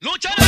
¡Luchará!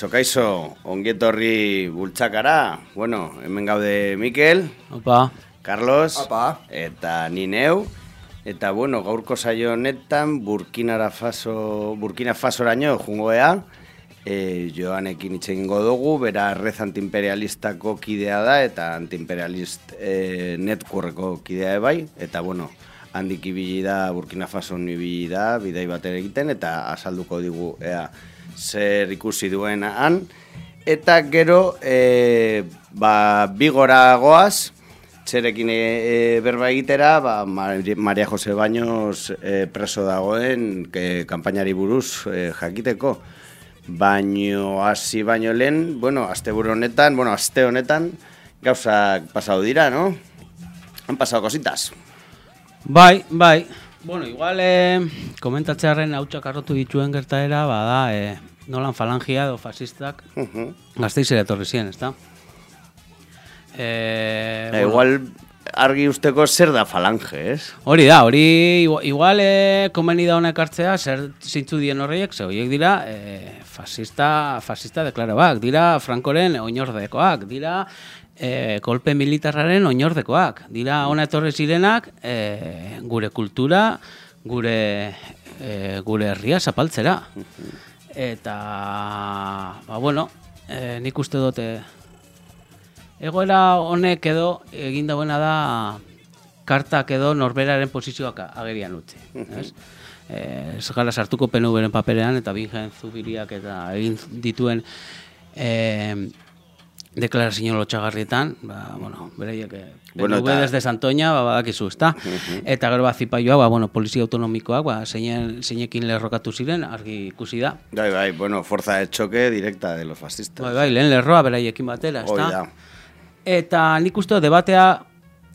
Kaixo, kaixo, ongietorri bultzakara, bueno, hemen gaude Mikel, Opa, Carlos, Opa. eta ni neu, eta bueno, gaurko saio honetan Burkinara Faso, Burkina Fasoraino jungoea, e, joanekin hitz egingo dugu, bera red antiimperialistako kidea da, eta antiimperialist e, networkeko kidea bai, eta bueno, handik ibili da, Burkina Faso ibili da, bidai batera egiten, eta azalduko digu, ea, zer ikusi duen han. Eta gero, e, ba, bigora goaz, txerekin e, e, berba egitera, ba, Mari- Maria Jose Baños e, preso dagoen ke, kanpainari buruz e, jakiteko. Baino hasi baino lehen, bueno, asteburu honetan, bueno, aste honetan, gauzak pasau dira, no? Han pasado cositas. bai, bai. Bueno, igual eh, komentatzearen hautsak arrotu dituen gertaera, bada, eh, nolan falangia edo fasistak Mhm. gazteizera etorri ziren, ezta? Eh, Eh, igual argi usteko zer da falange, ez? Hori da, hori igual, igual eh, komeni da honek hartzea, zer zintzu dien horreiek, ze horiek dira eh, fasista, fasista deklaroak, dira Frankoren oinordekoak, dira eh, kolpe militarraren oinordekoak, dira ona etorri zirenak eh, gure kultura, gure, eh, gure herria zapaltzera. Eta, ba, bueno, eh, nik uste dute, Egoera honek edo egin dauena da kartak edo norberaren posizioak agerian utzi. Ez? Eh, Ez gara sartuko PNV-ren paperean eta bingen zubiriak eta egin dituen eh, deklarazio lotxagarrietan, ba, bueno, beraiek eh, Bueno, eta- desde Santoña, ba, badakizu, ezta? Eta gero bat zipaioa, ba, bueno, polizia autonomikoak, ba, zeinen, zeinekin lerrokatu ziren, argi ikusi da. Bai, bai, bueno, fuerza de choque directa de los fascistas. Bai, bai, lehen lerroa beraiekin batera, ezta? Hoi da. Eta nik uste dut debatea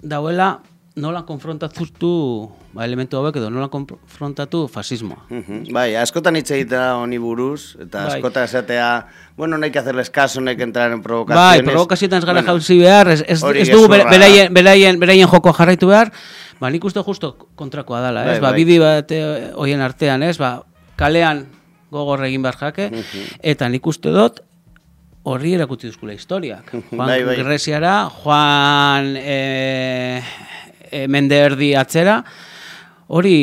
dauela nola konfrontatu ba, elementu hauek edo nola konfrontatu fasismoa. Mhm. Bai, askotan hitz egitea honi buruz, eta Bai. askotan esatea, bueno, no hay que hacerles caso, no hay que entrar en Bai, provocaciones. provokazioetan ez gara Bueno, jauzi behar, ez, ez, ez dugu beraien, beraien, beraien jokoa jarraitu behar, ba, nik uste justo kontrakoa dela, ez? Bai, ba, bai. bidi bat eh, hoien artean, ez? Ba, kalean gogor egin behar jake, eta nik uste dut horri erakutsi duzkula historiak. Joan Bai, bai. Greziara, joan e, e, mende erdi atzera, hori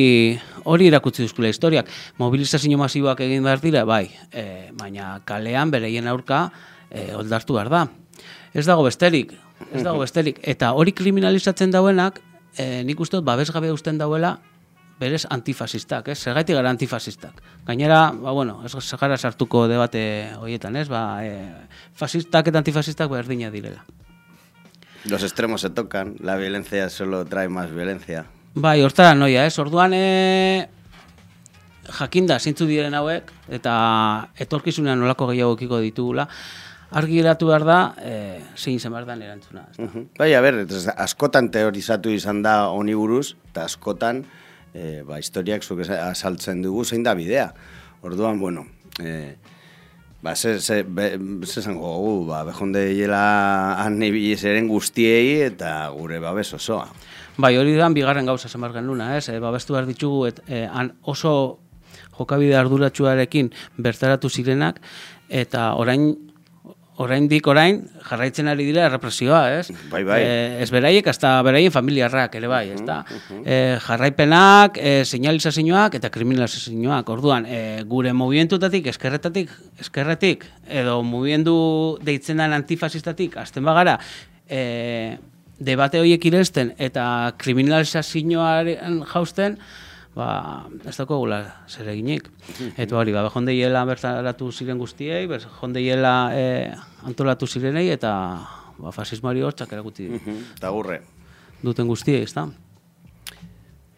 hori erakutsi duzkula historiak. Mobilizazio masiboak egin behar dira, bai, e, baina kalean bereien aurka e, oldartu behar da. Ez dago besterik, ez dago besterik. Eta hori kriminalizatzen dauenak, e, nik uste dut babesgabe usten dauela berez antifasistak, ez? Zergaitik gara antifasistak. Gainera, ba, bueno, ez gara sartuko debate horietan, ez? Ba, e, fasistak eta antifasistak berdina direla. Los extremos se tocan, la violencia solo trae más violencia. Bai, hortara noia, ez? Orduan, e, jakinda zintzu diren hauek, eta etorkizunean nolako gehiago ekiko ditugula, argi geratu behar da, e, zein zen behar da erantzuna. da? Mhm. Bai, a ber, askotan teorizatu izan da honi buruz, eta askotan, e, ba, historiak zuk esa- azaltzen dugu zein da bidea. Orduan, bueno, e, ba, ze, ze, be, ze zango gu, ba, behonde hiela han ibili zeren guztiei eta gure babes osoa. Bai, hori da bigarren gauza zen genuna, ez? E, babestu behar ditugu et, e, han oso jokabide arduratsuarekin bertaratu zirenak eta orain oraindik orain jarraitzen ari dira errepresioa, ez? Bai, bai. Eh, ez beraiek, hasta beraien familiarrak ere bai, ez da? Eh, jarraipenak, eh, señalizazioak eta kriminalizazioak. Orduan, eh, gure movimentutatik, eskerretatik, eskerretik, edo movimendu deitzen den antifasistatik, azten bagara, eh, debate horiek irezten eta kriminalizazioaren jausten, ba, ez dago gula zer eginik. Eta hori, ba, jondeiela bertaratu ziren guztiei, ber, jondeiela e, antolatu zirenei, eta ba, fasismoari hortzak erakuti Eta gurre. duten guztiei, ez da?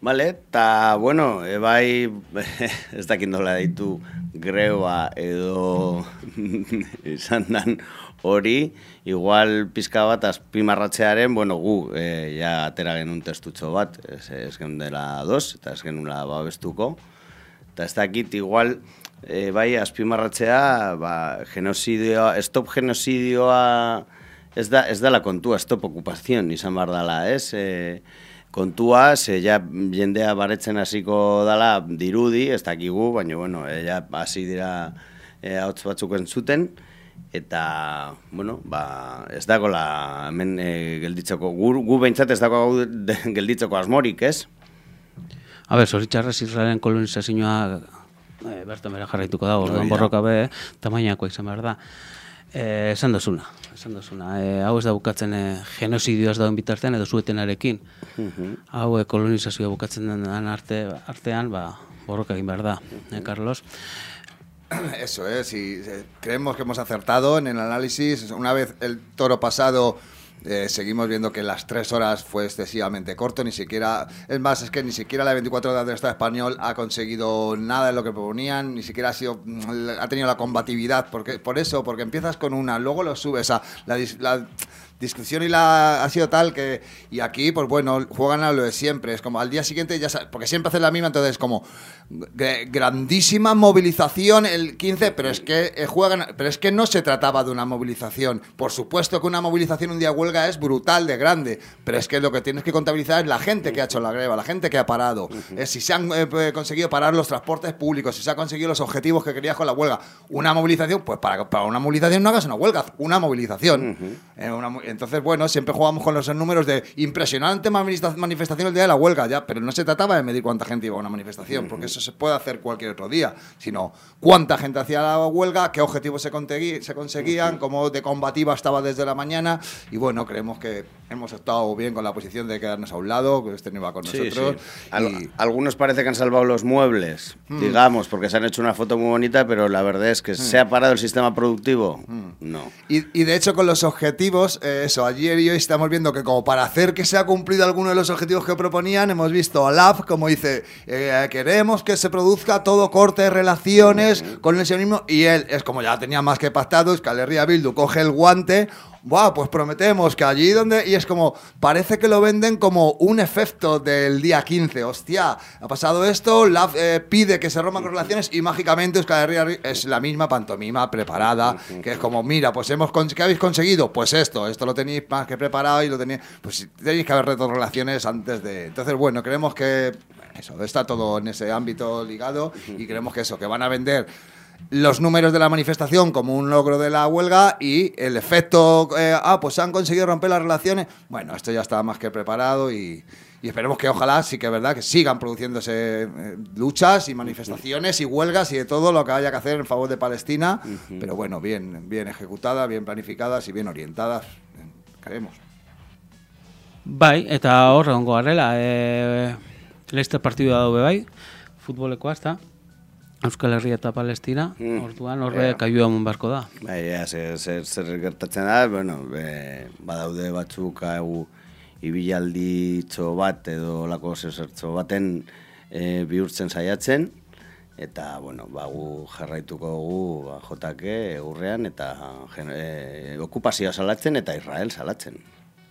Vale, eta, bueno, e, bai, ez dakit nola ditu greba edo izan dan hori, igual pizka bat azpimarratzearen, bueno, gu, e, ja atera genuen testutxo bat, ez, ez dela dos, eta ez genuen babestuko, eta ez dakit, igual, e, bai, azpimarratzea, ba, genozidioa, stop genozidioa, ez da, ez dela kontua, stop okupazion izan behar dela, ez? E, kontua, ze ja jendea baretzen hasiko dala dirudi, ez dakigu, baina bueno, e, ja hasi dira e, hauts batzuk entzuten, eta, bueno, ba, ez dagola hemen e, gelditzeko, gu, gu behintzat ez dago de- gelditzeko asmorik, ez? A ber, zoritxarrez Israelen kolonizazioa e, bertan bera jarraituko da, orduan borroka be, tamainakoa izan behar da. E, esan dozuna, esan dozuna. E, hau ez da bukatzen e, genozidioa ez dauen bitartean edo zuetenarekin. Hau e, kolonizazioa bukatzen den arte, artean, ba, borroka egin behar da, eh, Carlos? Eso es, y eh, creemos que hemos acertado en el análisis. Una vez el toro pasado, eh, seguimos viendo que las tres horas fue excesivamente corto, ni siquiera, es más, es que ni siquiera la 24 horas del Estado español ha conseguido nada de lo que proponían, ni siquiera ha sido, mm, ha tenido la combatividad, porque, por eso, porque empiezas con una, luego lo subes a la, la discusión y la ha sido tal que y aquí pues bueno juegan a lo de siempre. Es como al día siguiente ya porque siempre hacen la misma entonces como gr- grandísima movilización el 15 pero es que eh, juegan pero es que no se trataba de una movilización. Por supuesto que una movilización un día huelga es brutal de grande pero es que lo que tienes que contabilizar es la gente que ha hecho la greva la gente que ha parado. Si se han eh, pues, conseguido parar los transportes públicos si se han conseguido los objetivos que querías con la huelga. Una movilización pues para, para una movilización no hagas una huelga una movilización. Eh, una entonces, bueno, siempre jugamos con los números de impresionante manifesta- manifestación el día de la huelga, ya, pero no se trataba de medir cuánta gente iba a una manifestación, porque eso se puede hacer cualquier otro día, sino cuánta gente hacía la huelga, qué objetivos se, conseguían, cómo de combativa estaba desde la mañana, y bueno, creemos que hemos estado bien con la posición de quedarnos a un lado, que este no iba con Sí, nosotros. sí. Al- y- Algunos parece que han salvado los muebles, digamos, porque se han hecho una foto muy bonita, pero la verdad es que se ha parado el sistema productivo. No. Y, y de hecho con los objetivos, eh, eso, ayer y hoy estamos viendo que como para hacer que se ha cumplido alguno de los objetivos que proponían, hemos visto a LAB como dice, eh, queremos que se produzca todo corte de relaciones con el sionismo y él es como ya tenía más que pactado, es que Alerría Bildu coge el guante, Buah, pues prometemos que allí donde... Y es como, parece que lo venden como un efecto del día 15. Hostia, ha pasado esto, eh, pide que se rompan con relaciones y mágicamente Euskal es la misma pantomima preparada, que es como, mira, pues hemos ¿qué habéis conseguido? Pues esto, esto lo tenéis más que preparado y lo tenéis... Pues tenéis que haber roto relaciones antes de... Entonces, bueno, creemos que eso, está todo en ese ámbito ligado y creemos que eso, que van a vender los números de la manifestación como un logro de la huelga y el efecto, eh, ah, pues han conseguido romper las relaciones. Bueno, esto ya está más que preparado y, y esperemos que ojalá sí que es verdad que sigan produciéndose eh, luchas y manifestaciones y huelgas y de todo lo que haya que hacer en favor de Palestina, pero bueno, bien, bien ejecutadas, bien planificadas y bien orientadas, eh, creemos. Bai, eta hor egongo garela, e, Leicester partidua daube bai, futbolekoa, ez da? Euskal Herria eta Palestina, Mm. orduan horre Ja. kaiua eman beharko da. Bai, ja, zer, zer, zer gertatzen da, bueno, be, badaude batzuk hau ibialditxo bat edo lako zertxo baten e, bihurtzen saiatzen, eta, bueno, ba, gu jarraituko gu ba, jotake urrean eta e, okupazioa salatzen eta Israel salatzen.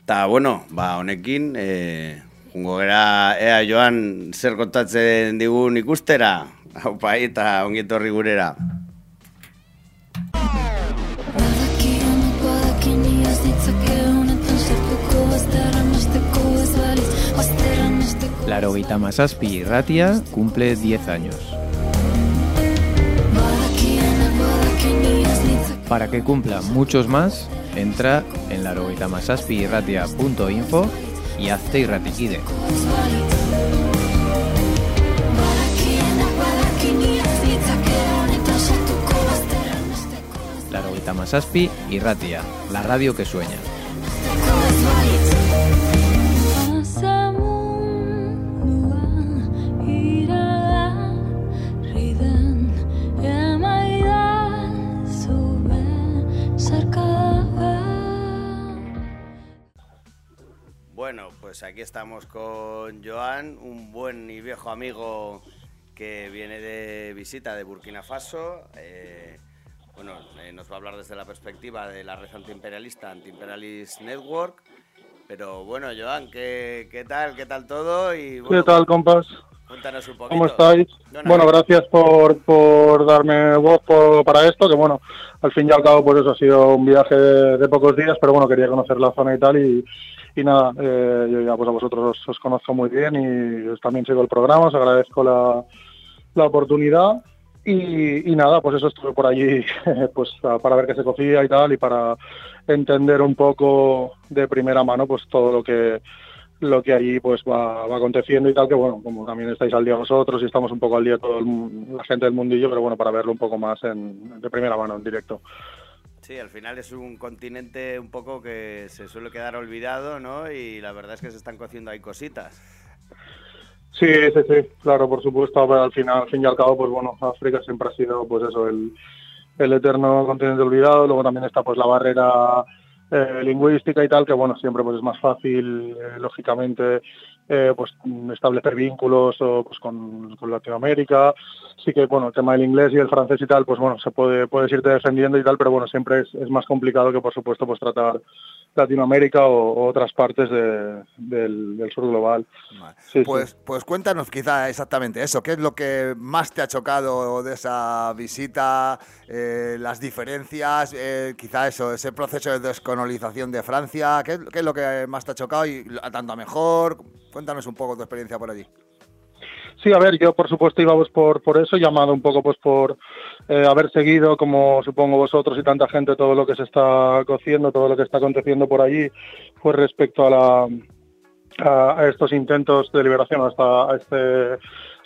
Eta, bueno, ba, honekin, e, jungo gera, ea joan zer kontatzen digun ikustera, hau pai, eta ongietorri gurera. Badakigu badakin iaz ditzake honetan sartuko Bazterra mesteko ez baliz Bazterra mesteko La Roguita Masaspi Irratia cumple 10 años. Para que cumpla muchos más, entra en larogeitamasazpirratia.info y hazte irratikide. Larogeita Masazpi Irratia, la radio que sueña. Bueno, pues aquí estamos con Joan, un buen y viejo amigo que viene de visita de Burkina Faso. Eh, bueno, eh, nos va a hablar desde la perspectiva de la red antiimperialista, Antiimperialist Network. Pero bueno, Joan, ¿qué, qué tal? ¿Qué tal todo? Y, bueno, ¿Qué tal, compas? Cuéntanos un poquito. ¿Cómo estáis? Bueno, Bueno, gracias por, por darme voz por- para esto, que bueno, al fin y al cabo, pues eso ha sido un viaje de, de pocos días, pero bueno, quería conocer la zona y tal, y, y nada, eh, yo ya pues a vosotros os, os conozco muy bien y también sigo el programa, os agradezco la, la oportunidad. Y, y nada, pues eso estuve por allí pues para ver qué se cocía y tal, y para entender un poco de primera mano pues todo lo que lo que allí pues va, aconteciendo y tal, que bueno, como también estáis al día vosotros y estamos un poco al día todo el la gente del mundillo, pero bueno, para verlo un poco más en, de primera mano, en directo. Sí, al final es un continente un poco que se suele quedar olvidado, ¿no? Y la verdad es que se están cociendo ahí cositas. Sí, sí, sí, claro, por supuesto, pero al final, al fin y al cabo, pues bueno, África siempre ha sido pues eso, el, el eterno continente olvidado, luego también está pues la barrera eh, lingüística y tal, que bueno, siempre pues es más fácil, eh, lógicamente, eh, pues establecer vínculos o pues con, con Latinoamérica, sí que bueno, el tema del inglés y el francés y tal, pues bueno, se puede, puedes irte defendiendo y tal, pero bueno, siempre es, es más complicado que por supuesto pues tratar Latinoamérica o, otras partes de- del, del sur global. Vale. Sí, sí. Pues, pues cuéntanos quizá exactamente eso, ¿qué es lo que más te ha chocado de esa visita, eh, las diferencias, eh, quizá eso, ese proceso de descolonización de Francia, ¿qué, qué es lo que más te ha chocado y tanto a mejor? Cuéntanos un poco tu experiencia por allí. Sí, a ver, yo por supuesto pues, por, por eso, llamado un poco pues por eh, haber seguido, como supongo vosotros y tanta gente, todo lo que se está cociendo, todo lo que está aconteciendo por allí, pues respecto a, estos intentos de liberación, hasta a este,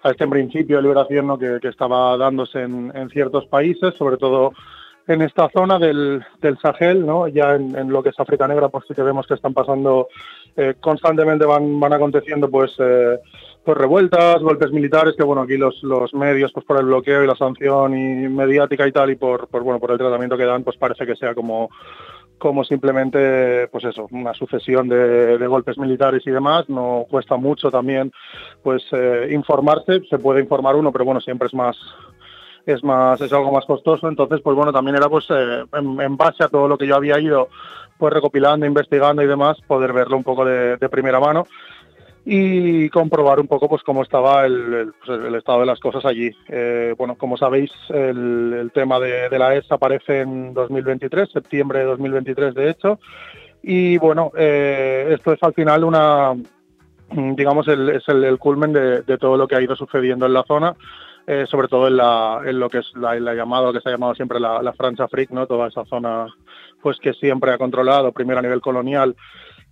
a este principio de liberación ¿no? que, estaba dándose en, ciertos países, sobre todo en esta zona del, del Sahel, ¿no? ya en, en lo que es África Negra, pues sí que vemos que están pasando eh, constantemente, van, van aconteciendo pues, eh, revueltas, golpes militares, que bueno, aquí los, los medios, pues por el bloqueo y la sanción y mediática y tal, y por, bueno, por el tratamiento que dan, pues parece que sea como, como simplemente, pues eso, una sucesión de, golpes militares y demás. No cuesta mucho también, pues eh, informarse, se puede informar uno, pero bueno, siempre es más es más es algo más costoso. Entonces pues bueno también era pues eh, en, base a todo lo que yo había ido pues recopilando investigando y demás poder verlo un poco de primera mano y comprobar un poco pues cómo estaba el, pues, estado de las cosas allí. Eh, bueno, como sabéis, el, tema de, la ES aparece en 2023, septiembre de 2023 de hecho, y bueno, eh, esto es al final una, digamos, es el, culmen de, todo lo que ha ido sucediendo en la zona. Eh, sobre todo en, lo que es la, que se ha llamado siempre la, la Francia Fric, ¿no? toda esa zona pues que siempre ha controlado, primero a nivel colonial,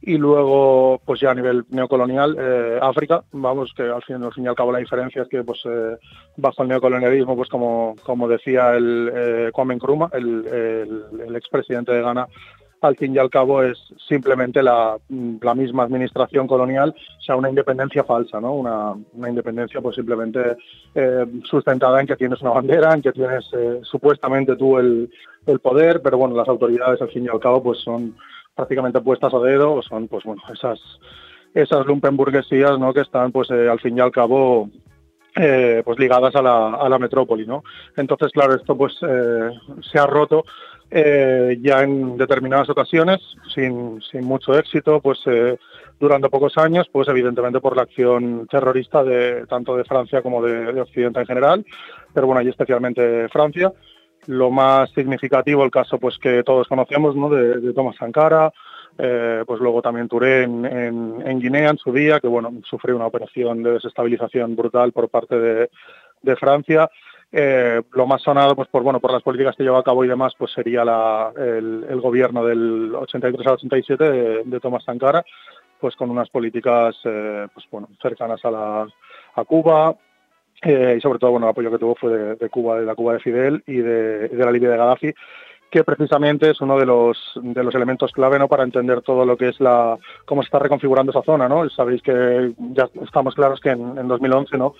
y luego pues ya a nivel neocolonial eh, África vamos que al fin, al fin y al cabo la diferencia es que pues eh, bajo el neocolonialismo pues como, como decía el eh, Kwame Nkrumah el, el, el expresidente de Ghana al fin y al cabo es simplemente la, la misma administración colonial, o sea, una independencia falsa, ¿no? Una, una independencia pues simplemente eh, sustentada en que tienes una bandera, en que tienes eh, supuestamente tú el, el poder, pero bueno, las autoridades al fin y al cabo pues son prácticamente puestas a dedo, son pues bueno, esas esas lumpenburguesías, ¿no? que están pues eh, al fin y al cabo eh, pues ligadas a la, a la metrópoli, ¿no? Entonces, claro, esto pues eh, se ha roto ya en determinadas ocasiones, sin, sin mucho éxito, pues durante pocos años, pues evidentemente por la acción terrorista de tanto de Francia como de, de Occidente en general, pero bueno, y especialmente Francia. Lo más significativo, el caso pues que todos conocemos, ¿no? De, de Thomas Sankara, eh, pues luego también Touré en, Guinea en su día, que bueno, sufrió una operación de desestabilización brutal por parte de, Francia. Eh, lo más sonado, pues por bueno, por las políticas que lleva a cabo y demás, pues sería la, el, gobierno del 83 al 87 de, de Tomás Sankara, pues con unas políticas eh, pues bueno, cercanas a, la, a Cuba, eh, y sobre todo bueno, el apoyo que tuvo fue de, Cuba, de la Cuba de Fidel y de, la Libia de Gaddafi, que precisamente es uno de los, de los elementos clave ¿no? para entender todo lo que es la cómo se está reconfigurando esa zona. ¿no? Sabéis que ya estamos claros que en, en 2011 ¿no?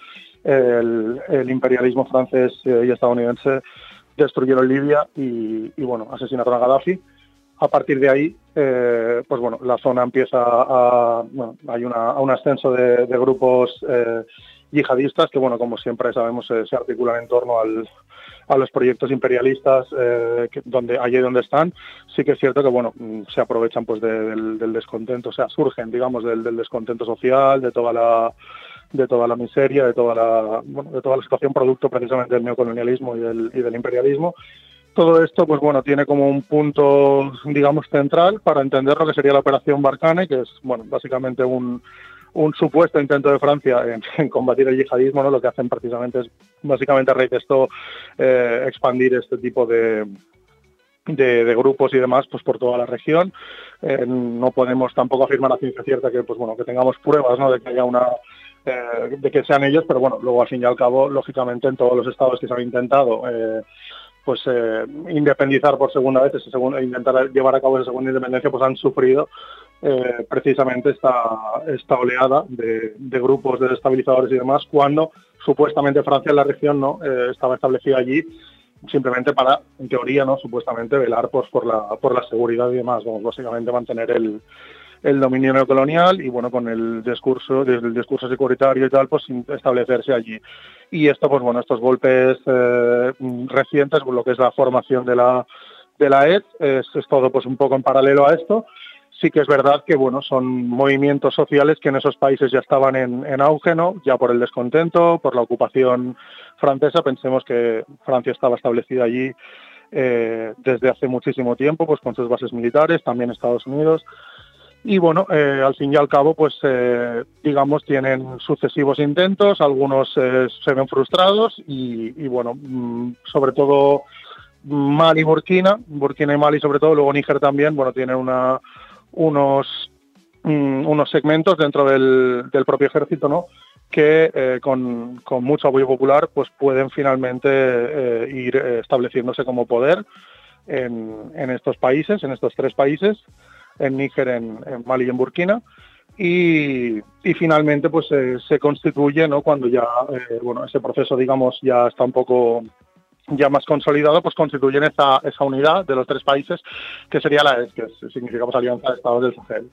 el, imperialismo francés eh, y estadounidense destruyeron Libia y, bueno, asesinaron a Gaddafi. A partir de ahí, eh, pues bueno, la zona empieza a, hay una, un ascenso de, grupos yihadistas que, bueno, como siempre sabemos, eh, se articulan en torno al, a los proyectos imperialistas eh, donde allí donde están. Sí que es cierto que, bueno, mm, se aprovechan pues de, del, descontento, o sea, surgen, digamos, del, descontento social, de toda la de toda la miseria, de toda la, de toda la situación producto precisamente del neocolonialismo y del, y del imperialismo todo esto, pues bueno, tiene como un punto, digamos, central para entender lo que sería la operación Barkhane, que es, bueno, básicamente un, un supuesto intento de Francia en, combatir el yihadismo, ¿no? Lo que hacen precisamente es, básicamente, a raíz de esto, eh, expandir este tipo de, de, grupos y demás pues por toda la región. Eh, no podemos tampoco afirmar a ciencia cierta que pues bueno que tengamos pruebas ¿no? de que haya una eh, de que sean ellos, pero bueno, luego al fin y al cabo, lógicamente en todos los estados que se han intentado eh, pues independizar por segunda vez, ese segundo, intentar llevar a cabo esa segunda independencia, pues han sufrido eh, precisamente esta, esta oleada de, grupos de desestabilizadores y demás, cuando supuestamente Francia en la región no eh, estaba establecida allí simplemente para, en teoría, no supuestamente velar pues, por, la, por la seguridad y demás, vamos, básicamente mantener el, el dominio neocolonial y bueno, con el discurso, el discurso securitario y tal, pues establecerse allí. Y esto, pues bueno, estos golpes eh, recientes, lo que es la formación de la, de la ED, es, es, todo pues un poco en paralelo a esto. Sí que es verdad que bueno, son movimientos sociales que en esos países ya estaban en, en auge, ¿no? Ya por el descontento, por la ocupación francesa. Pensemos que Francia estaba establecida allí eh, desde hace muchísimo tiempo, pues con sus bases militares, también Estados Unidos y bueno, eh, al fin y al cabo, pues eh, digamos, tienen sucesivos intentos, algunos se ven frustrados y, bueno, mmm, sobre todo Mali Burkina, Burkina y Mali sobre todo, luego Níger también, bueno, tienen una, unos, mmm, unos segmentos dentro del, del, propio ejército, ¿no? que eh, con, con, mucho apoyo popular pues pueden finalmente eh, ir estableciéndose como poder en, en estos países, en estos tres países en Níger, en, en, Mali y en Burkina. Y, y finalmente pues eh, se constituye, ¿no? Cuando ya, eh, bueno, ese proceso, digamos, ya está un poco ya más consolidado, pues constituyen esa, esa unidad de los tres países, que sería la ES, que significa pues, Alianza de Estados del Sahel.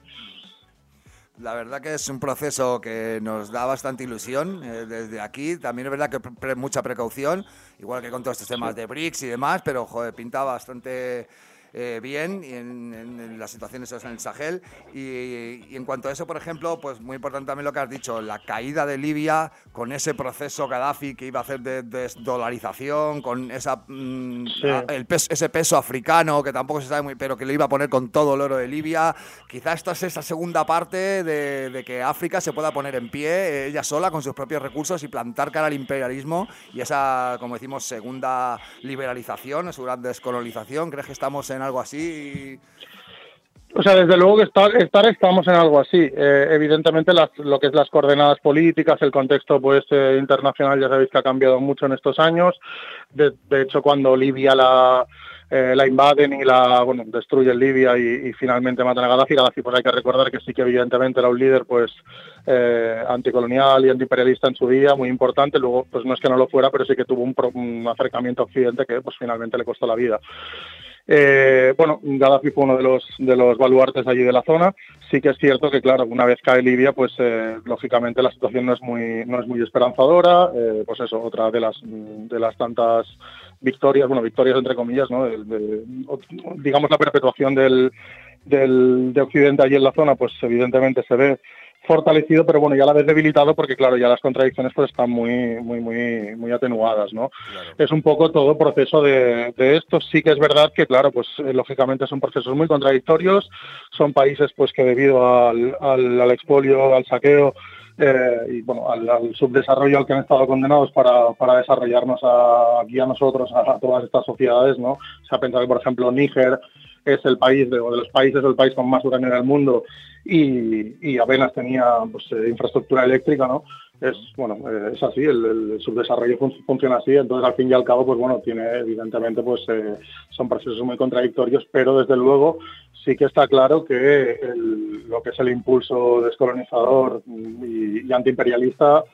La verdad que es un proceso que nos da bastante ilusión eh, desde aquí. También es verdad que pre mucha precaución, igual que con todos estos temas de BRICS y demás, pero joder, pinta bastante eh, bien en, en, en, las situaciones en el Sahel. Y, y, en cuanto a eso, por ejemplo, pues muy importante también lo que has dicho, la caída de Libia con ese proceso Gaddafi que iba a hacer de desdolarización, con esa, mmm, sí. el peso, ese peso africano que tampoco se sabe muy, pero que le iba a poner con todo el oro de Libia. Quizás esta es esa segunda parte de, de que África se pueda poner en pie eh, ella sola con sus propios recursos y plantar cara al imperialismo y esa, como decimos, segunda liberalización, segunda descolonización. ¿Crees que estamos en algo así? O sea, desde luego que estar, estar estamos en algo así. Eh, evidentemente, las, lo que es las coordenadas políticas, el contexto pues eh, internacional, ya sabéis que ha cambiado mucho en estos años. De, hecho, cuando Libia la, eh, la invaden y la bueno, destruyen Libia y, finalmente matan a Gaddafi, Gaddafi pues hay que recordar que sí que evidentemente era un líder pues anticolonial y antiimperialista en su día, muy importante. Luego, pues no es que no lo fuera, pero sí que tuvo un, un acercamiento a Occidente que pues finalmente le costó la vida. Eh, bueno, Gaddafi fue uno de los, de los baluartes allí de la zona. Sí que es cierto que, claro, una vez cae Libia, pues eh, lógicamente la situación no es muy, no es muy esperanzadora. Eh, pues eso, otra de las, de las tantas victorias, bueno, victorias entre comillas, digamos la perpetuación del, del, de Occidente allí en la zona, pues evidentemente se ve fortalecido, pero bueno, ya la vez debilitado porque claro, ya las contradicciones pues están muy muy muy muy atenuadas, ¿no? Claro. Es un poco todo proceso de, de, esto. Sí que es verdad que claro, pues eh, lógicamente son procesos muy contradictorios, son países pues que debido al, al, al expolio, al saqueo eh, y bueno, al, al subdesarrollo al que han estado condenados para, para desarrollarnos a- aquí a nosotros, a, a todas estas sociedades, ¿no? Se ha pensado que, por ejemplo, Níger es el país de, de los países el país con más uranio del mundo y, apenas tenía pues, eh, infraestructura eléctrica, ¿no? Es bueno, eh, es así, el, el subdesarrollo fun- funciona así, entonces al fin y al cabo, pues bueno, tiene evidentemente, pues eh, son procesos muy contradictorios, pero desde luego sí que está claro que el- lo que es el impulso descolonizador y, y antiimperialista,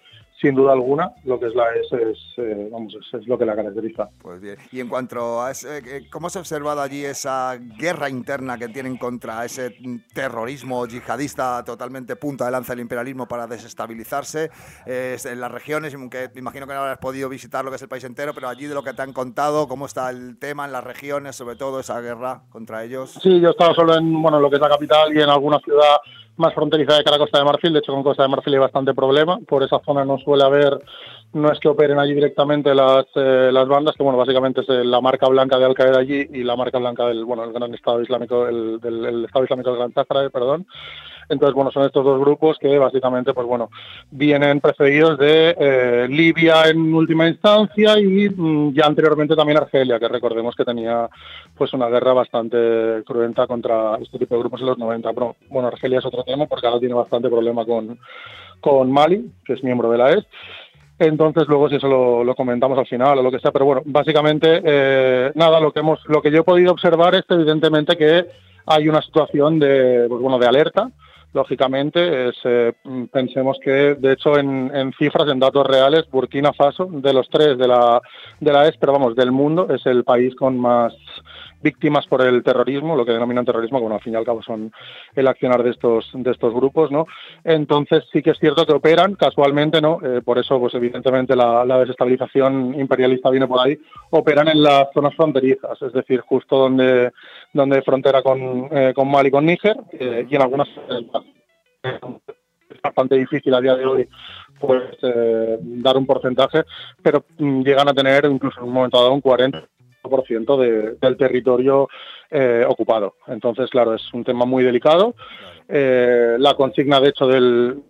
sin duda alguna, lo que es la ES es, eh, vamos, es, es lo que la caracteriza. Pues bien. Y en cuanto a ese, eh, ¿cómo se ha observado allí esa guerra interna que tienen contra ese terrorismo yihadista totalmente punta de lanza del imperialismo para desestabilizarse eh, en las regiones? Aunque me imagino que no habrás podido visitar lo que es el país entero, pero allí de lo que te han contado, ¿cómo está el tema en las regiones, sobre todo esa guerra contra ellos? Sí, yo he estado solo en bueno, lo que es la capital y en alguna ciudad más fronteriza de cara a Costa de Marfil. De hecho, con Costa de Marfil hay bastante problema. Por esa zona no suele haber, no es que operen allí directamente las, eh, las bandas, que bueno, básicamente es eh, la marca blanca de Al Qaeda allí y la marca blanca del, bueno, el gran Estado Islámico, el, del el Estado Islámico del Gran Sáhara, perdón. Entonces, bueno, son estos dos grupos que básicamente, pues bueno, vienen precedidos de eh, Libia en última instancia y mm, ya anteriormente también Argelia, que recordemos que tenía pues una guerra bastante cruenta contra este tipo de grupos en los 90. Pero, bueno, Argelia es otro tema porque ahora tiene bastante problema con, con Mali, que es miembro de la ES. Entonces luego si eso lo, comentamos al final o lo que sea, pero bueno, básicamente eh, nada, lo que hemos, lo que yo he podido observar es evidentemente que hay una situación de, pues bueno, de alerta, lógicamente, eh, mm, pensemos que, de hecho, en, en cifras, en datos reales, Burkina Faso, de los tres de la, de la ES, vamos, del mundo, es el país con más víctimas por el terrorismo, lo que denominan terrorismo, que bueno, al fin y al cabo son el accionar de estos, de estos grupos, ¿no? Entonces sí que es cierto que operan casualmente, ¿no? Eh, por eso, pues evidentemente la, desestabilización imperialista viene por ahí, operan en las zonas fronterizas, es decir, justo donde, donde frontera con, eh, con Mali, con Níger, eh, y en algunas es bastante difícil a día de hoy pues eh, dar un porcentaje, pero mm, llegan a tener incluso en un momento dado un 40% de, del territorio eh, ocupado. Entonces, claro, es un tema muy delicado. Eh, la consigna, de hecho, del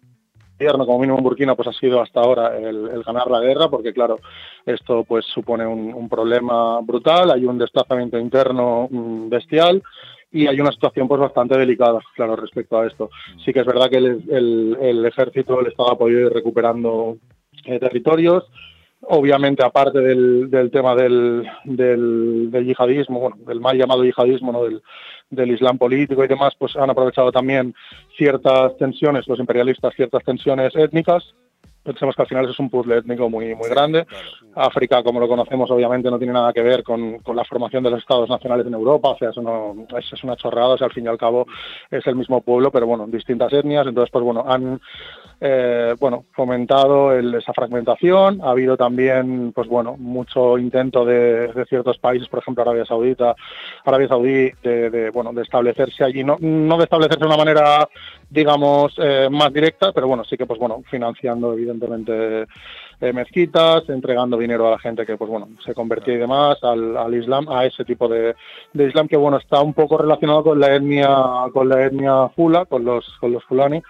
gobierno, como mínimo en Burkina, pues ha sido hasta ahora el, el ganar la guerra, porque, claro, esto pues supone un, un problema brutal, hay un desplazamiento interno mm, bestial y hay una situación pues bastante delicada, claro, respecto a esto. Sí que es verdad que el, el- el ejército, el Estado ha podido ir recuperando eh, territorios. Obviamente, aparte del, del tema del, del, yihadismo, bueno, del mal llamado yihadismo, ¿no? del, del islam político y demás, pues han aprovechado también ciertas tensiones, los imperialistas, ciertas tensiones étnicas. Pensemos que al final eso es un puzzle étnico muy, muy grande. África, como lo conocemos, obviamente no tiene nada que ver con, con la formación de los estados nacionales en Europa, o sea, eso, no, eso es una chorrada, o sea, al fin y al cabo es el mismo pueblo, pero bueno, distintas etnias, entonces, pues bueno, han eh, bueno, fomentado el- esa fragmentación, ha habido también, pues bueno, mucho intento de, de ciertos países, por ejemplo Arabia Saudita, Arabia Saudí, de, de, bueno, de establecerse allí, no, no de establecerse de una manera, digamos, eh, más directa, pero bueno, sí que, pues bueno, financiando evidentemente eh, mezquitas, entregando dinero a la gente que, pues bueno, se convertía y demás al, al Islam, a ese tipo de, de Islam que, bueno, está un poco relacionado con la etnia, con la etnia fula, con los, con los fulani,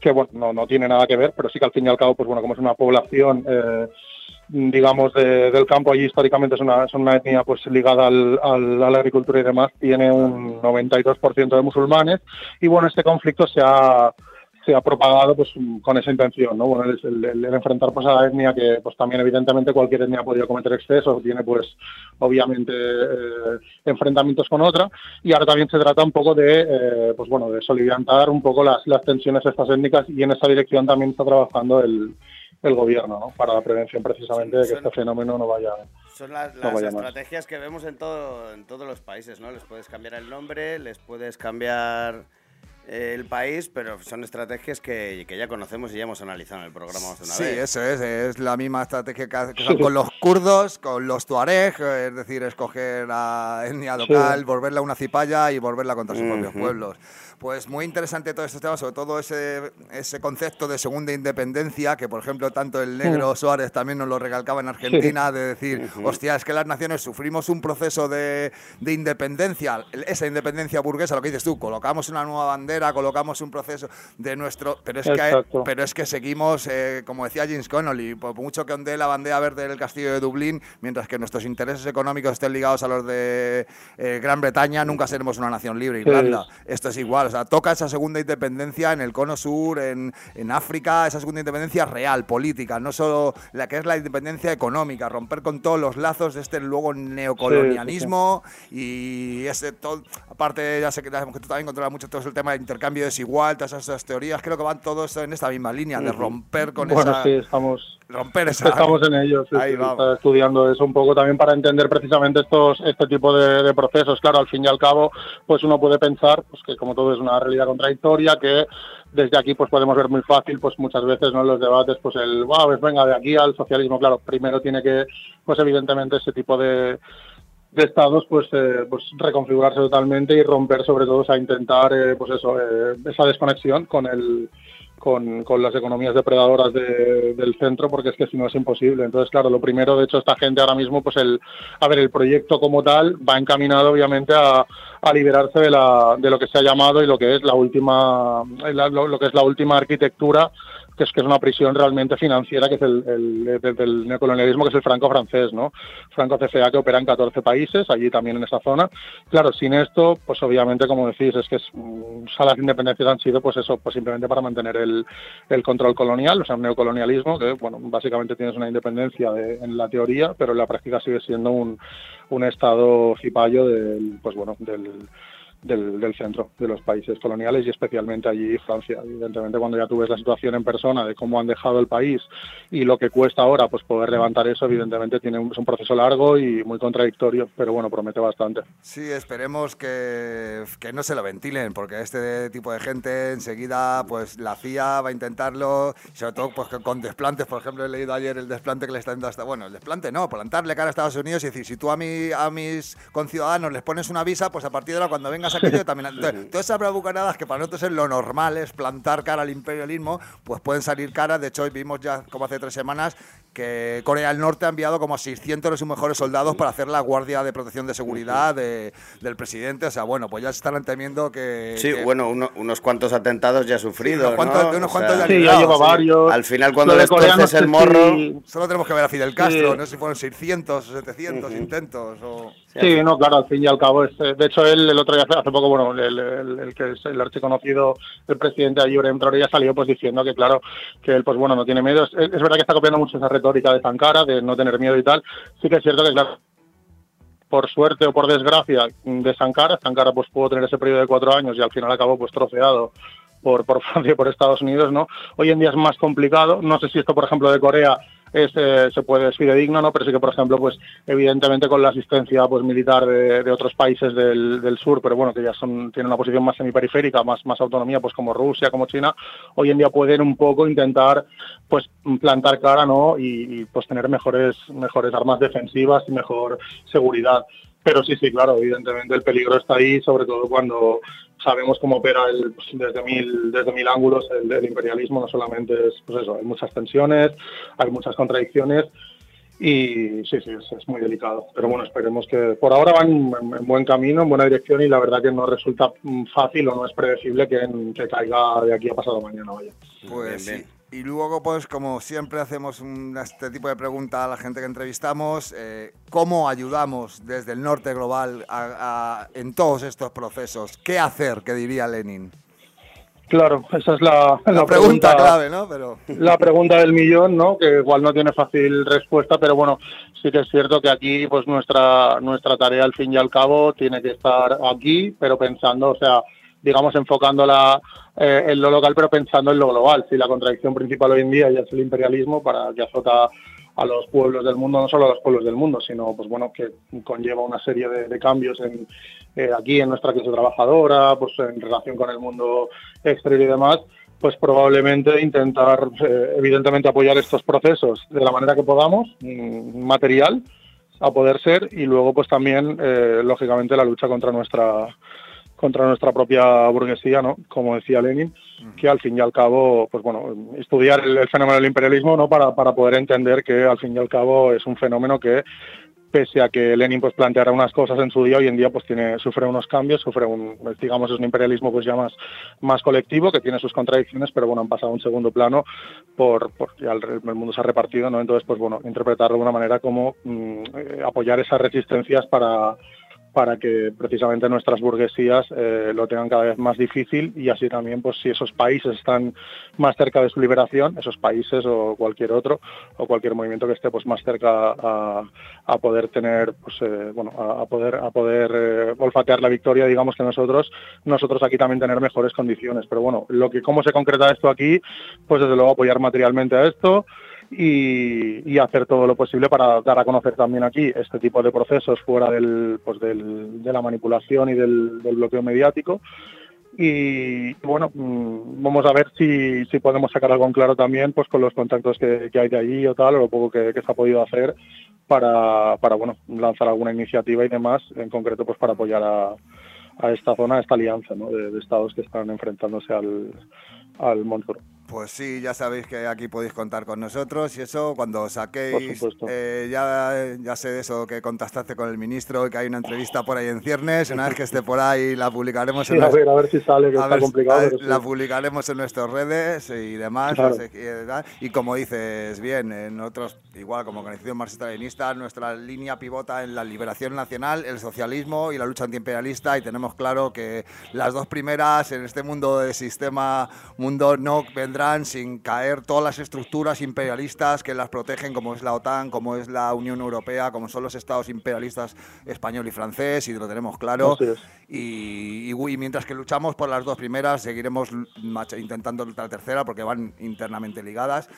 que bueno, no, no tiene nada que ver, pero sí que al fin y al cabo, pues bueno, como es una población, eh, digamos, de- del campo allí históricamente es una, es una etnia pues ligada al, al- a la agricultura y demás, tiene un 92% de musulmanes y bueno, este conflicto se ha se ha propagado pues con esa intención, ¿no? Bueno, el, el- el enfrentar pues a la etnia que pues también evidentemente cualquier etnia ha podido cometer excesos, tiene pues obviamente eh, enfrentamientos con otra y ahora también se trata un poco de eh, pues bueno de soliviantar un poco las, las tensiones estas étnicas y en esa dirección también está trabajando el, el gobierno, ¿no? Para la prevención precisamente de que este fenómeno no vaya Son las, No las más. estrategias que vemos en, todo, en todos los países, ¿no? Les puedes cambiar el nombre, les puedes cambiar el país, pero son estrategias que, que ya conocemos y ya hemos analizado en el programa más de una Sí, vez. eso es, es la misma estrategia que hacen con los kurdos, con los tuareg, eh, es decir, escoger a etnia local, volverla una cipaya y volverla contra sus propios pueblos. Pues muy interesante todo este tema, sobre todo ese, ese concepto de segunda independencia, que por ejemplo tanto el negro Suárez también nos lo recalcaba en Argentina, de decir, hostia, es que las naciones sufrimos un proceso de, de independencia, esa independencia burguesa, lo que dices tú, colocamos una nueva bandera, colocamos un proceso de nuestro... Pero es, que, pero es que seguimos, eh, como decía James Connolly, por mucho que ondee la bandera verde del castillo de Dublín, mientras que nuestros intereses económicos estén ligados a los de eh, Gran Bretaña, nunca seremos una nación libre, Sí. Irlanda. Esto es igual, o sea, toca esa segunda independencia en el cono sur, en, en África, esa segunda independencia real, política, no solo la que es la independencia económica, romper con todos los lazos de este luego neocolonialismo y ese todo, aparte ya sé que, que tú también controlas mucho todo el tema de intercambio desigual, todas esas teorías, creo que van todos en esta misma línea, de romper con bueno, esa... sí, estamos, romper esa... estamos en ello. sí, Ahí sí, vamos. está estudiando eso un poco también para entender precisamente estos este tipo de, de procesos. Claro, al fin y al cabo, pues uno puede pensar pues que como todo es una realidad contradictoria, que desde aquí pues podemos ver muy fácil pues muchas veces no en los debates pues el wow pues venga de aquí al socialismo claro primero tiene que pues evidentemente ese tipo de de estados pues eh, pues reconfigurarse totalmente y romper sobre todo o sea intentar eh, pues eso eh, esa desconexión con el con, con las economías depredadoras de- del centro porque es que si no es imposible. Entonces claro lo primero de hecho esta gente ahora mismo pues el a ver el proyecto como tal va encaminado obviamente a, liberarse de la de lo que se ha llamado y lo que es la última lo que es la última arquitectura que es que es una prisión realmente financiera, que es el, el- neocolonialismo, que es el franco francés, ¿no? Franco CFA que opera en 14 países, allí también en esa zona. Claro, sin esto, pues obviamente, como decís, es que es, mm, salas de independencia han sido, pues eso, pues simplemente para mantener el, el control colonial, o sea, un neocolonialismo, que, bueno, básicamente tienes una independencia de- en la teoría, pero en la práctica sigue siendo un, un estado cipayo del, pues bueno, del del, centro de los países coloniales y especialmente allí Francia. Evidentemente, cuando ya tú ves la situación en persona de cómo han dejado el país y lo que cuesta ahora pues poder levantar eso, evidentemente tiene un, es un proceso largo y muy contradictorio, pero bueno, promete bastante. Sí, esperemos que, que no se lo ventilen, porque este tipo de gente enseguida, pues la CIA va a intentarlo, sobre todo pues, con desplantes, por ejemplo, he leído ayer el desplante que le está dando hasta, bueno, el desplante no, plantarle cara a Estados Unidos y decir, si tú a, mí, a mis conciudadanos les pones una visa, pues a partir de ahora cuando vengas yo también... Entonces, todas esas bravucanadas que para nosotros es lo normal, es plantar cara al imperialismo, pues pueden salir caras, de hecho hoy vimos ya como hace tres semanas que Corea del Norte ha enviado como a 600 de sus mejores soldados para hacer la guardia de protección de seguridad de- del presidente. O sea, bueno, pues ya se están temiendo que... Sí, que- bueno, uno- unos cuantos atentados ya ha sufrido, unos cuantos- ¿no? de unos O cuantos sea, ya Sí, librado, ya lleva sí. varios. Al final, cuando les sé el morro... si- Solo tenemos que ver a Fidel Castro, Sí. no sé si fueron 600 o 700 intentos o... Sí, no, claro, al fin y al cabo. es, eh, de hecho, él el otro día, hace, poco, bueno, el, el- el que es el archiconocido, el presidente de Ibrahim Traoré ya salió pues diciendo que, claro, que él, pues bueno, no tiene miedo. Es, es verdad que está copiando mucho esa retórica de Zankara, de no tener miedo y tal. Sí que es cierto que, claro, por suerte o por desgracia de Sankara, Sankara pues pudo tener ese periodo de cuatro años y al final acabó pues troceado por, por Francia y por Estados Unidos, ¿no? Hoy en día es más complicado. No sé si esto, por ejemplo, de Corea eh, se puede es fidedigno, ¿no? Pero sí que, por ejemplo, pues evidentemente con la asistencia pues militar de, otros países del, del sur, pero bueno, que ya son tienen una posición más semiperiférica, más, más autonomía, pues como Rusia, como China, hoy en día pueden un poco intentar pues plantar cara, ¿no? Y, y, pues tener mejores, mejores armas defensivas y mejor seguridad. Pero sí, sí, claro, evidentemente el peligro está ahí, sobre todo cuando sabemos cómo opera el, pues, desde, mil, desde mil ángulos el, el imperialismo, no solamente es, pues eso, hay muchas tensiones, hay muchas contradicciones y sí, sí, es, es muy delicado. Pero bueno, esperemos que por ahora van en, en buen camino, en buena dirección y la verdad que no resulta mm, fácil o no es predecible que, en- que caiga de aquí a pasado mañana, vaya. Pues Bien, sí. Y luego, pues como siempre hacemos un- este tipo de pregunta a la gente que entrevistamos, eh, ¿cómo ayudamos desde el norte global a- a- en todos estos procesos? ¿Qué hacer, que diría Lenin? Claro, esa es la, La, pregunta, clave, ¿no? Pero la pregunta del millón, ¿no? Que igual no tiene fácil respuesta, pero bueno, sí que es cierto que aquí, pues nuestra nuestra tarea al fin y al cabo tiene que estar aquí, pero pensando, o sea, digamos enfocándola eh, en lo local, pero pensando en lo global. Si la contradicción principal hoy en día ya es el imperialismo, para que azota a los pueblos del mundo, no solo a los pueblos del mundo, sino pues bueno que conlleva una serie de, cambios eh, aquí en nuestra clase trabajadora, pues en relación con el mundo exterior y demás, pues probablemente intentar eh, evidentemente apoyar estos procesos de la manera que podamos, mm, material, a poder ser, y luego pues también eh, lógicamente la lucha contra nuestra contra nuestra propia burguesía, ¿no? Como decía Lenin, que al fin y al cabo, pues bueno, estudiar el, el fenómeno del imperialismo, ¿no? Para, para poder entender que al fin y al cabo es un fenómeno que pese a que Lenin pues planteara unas cosas en su día, hoy en día pues tiene, sufre unos cambios, sufre un, digamos, es un imperialismo pues ya más, más colectivo, que tiene sus contradicciones, pero bueno, han pasado a un segundo plano por, por ya el, el mundo se ha repartido, ¿no? Entonces, pues bueno, interpretarlo de una manera como mm, eh, apoyar esas resistencias para para que precisamente nuestras burguesías eh, lo tengan cada vez más difícil y así también, pues si esos países están más cerca de su liberación, esos países o cualquier otro o cualquier movimiento que esté pues más cerca a, a poder tener, pues eh, bueno, a, poder a poder eh, olfatear la victoria, digamos que nosotros nosotros aquí también tener mejores condiciones. Pero bueno, lo que cómo se concreta esto aquí, pues desde luego apoyar materialmente a esto y, hacer todo lo posible para dar a conocer también aquí este tipo de procesos fuera del, pues del, de la manipulación y del, bloqueo mediático. Y bueno, mm, vamos a ver si, si, podemos sacar algo en claro también pues con los contactos que, hay de allí o tal, o lo poco que, se ha podido hacer para, para bueno, lanzar alguna iniciativa y demás, en concreto pues para apoyar a, esta zona, a esta alianza de, de estados que están enfrentándose al, al monstruo. Pues sí, ya sabéis que aquí podéis contar con nosotros y eso cuando saquéis, eh, ya, ya sé de eso que contactaste con el ministro, que hay una entrevista por ahí en ciernes, una vez que esté por ahí la publicaremos sí, en a ver, a ver si sale, que está ver, complicado. La publicaremos en nuestras redes y demás. Claro. Y como dices bien, en otros, igual como organización marxista-leninista, nuestra línea pivota en la liberación nacional, el socialismo y la lucha antiimperialista y tenemos claro que las dos primeras en este mundo de sistema, mundo no vendrán sin caer todas las estructuras imperialistas que las protegen, como es la OTAN, como es la Unión Europea, como son los estados imperialistas español y francés, y lo tenemos claro. Y, y, y, mientras que luchamos por las dos primeras, seguiremos intentando la tercera porque van internamente ligadas.